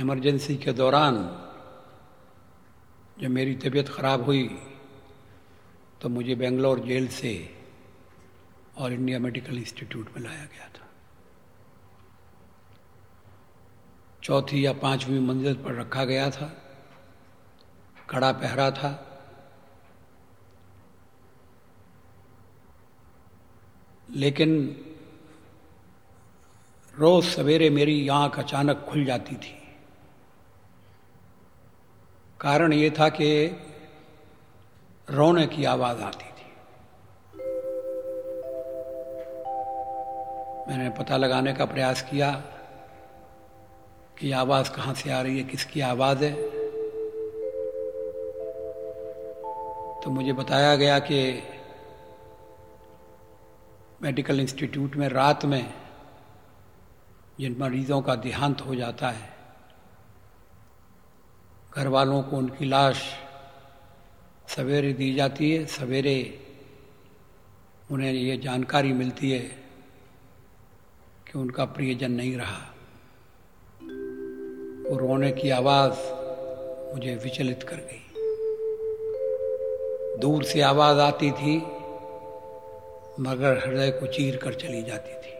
Emergency के दौरान जब मेरी तबीयत ख़राब हुई तो मुझे बेंगलोर जेल से और इंडिया मेडिकल इंस्टीट्यूट में लाया गया था। चौथी या पांचवी मंजिल पर रखा गया था, कड़ा पहरा था। लेकिन रोज सवेरे मेरी आँख अचानक खुल जाती थी। कारण ये था कि रोने की आवाज़ आती थी। मैंने पता लगाने का प्रयास किया कि आवाज़ कहाँ से आ रही है, किसकी आवाज़ है। तो मुझे बताया गया कि मेडिकल इंस्टीट्यूट में रात में जिन मरीजों का देहांत हो जाता है घर वालों को उनकी लाश सवेरे दी जाती है, सवेरे उन्हें ये जानकारी मिलती है कि उनका प्रियजन नहीं रहा। वो रोने की आवाज़ मुझे विचलित कर गई। दूर से आवाज़ आती थी, मगर हृदय को चीर कर चली जाती थी।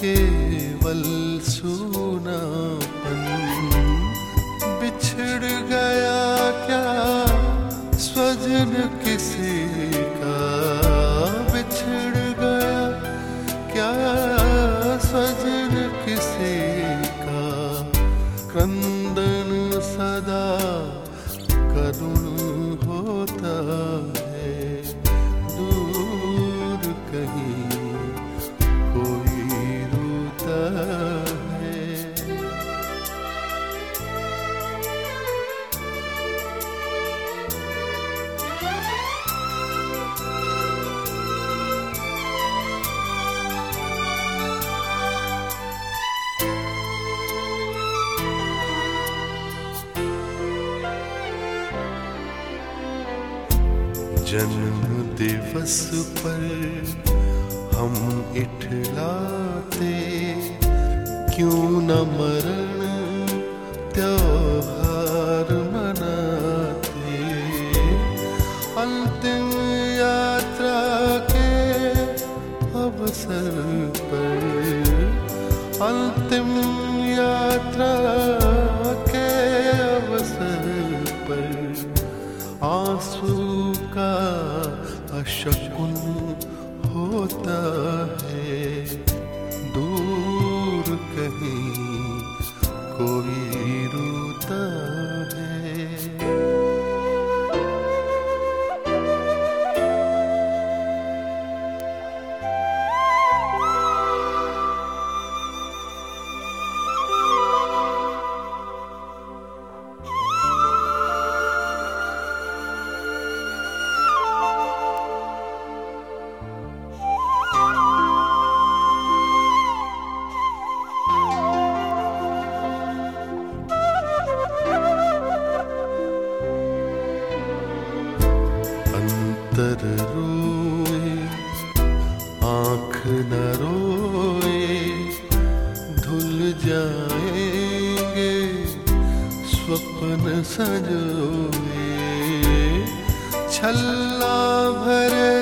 केवल सुनापन। बिछड़ गया क्या स्वजन किसी का? बिछड़ गया क्या स्वजन किसी का? क्रंदन सदा करुण होता जन्म दिवस पर हम इठलाते, क्यों न मरण त्योहार मनाते? अंतिम यात्रा के अवसर पर अंतिम का अशकुन होता अंतर रोए, आँख न रोए, धुल जाएँगे, स्वप्न सजोए। छल्ला भरे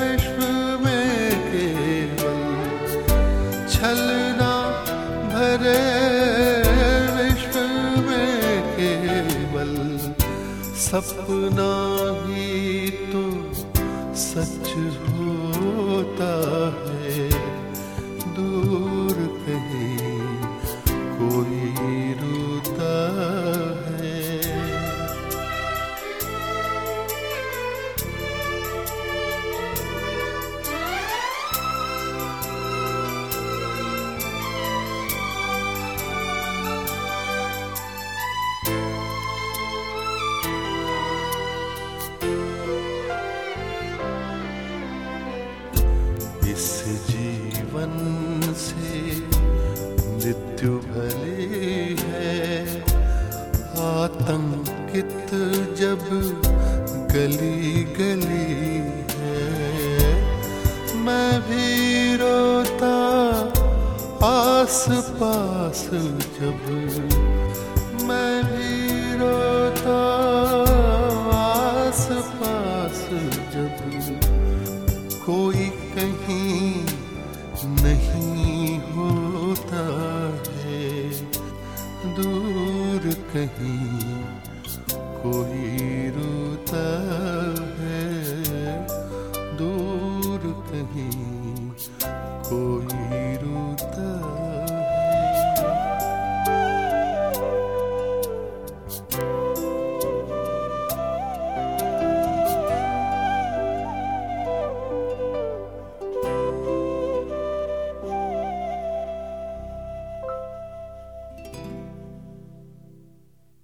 विश्व में केवल छलना भरे विश्व में केवल सपना सच होता है भली है। आतंकित जब गली गली है। मैं भी रोता आस पास जब मैं भी रोता आस पास जब कोई कहीं नहीं दूर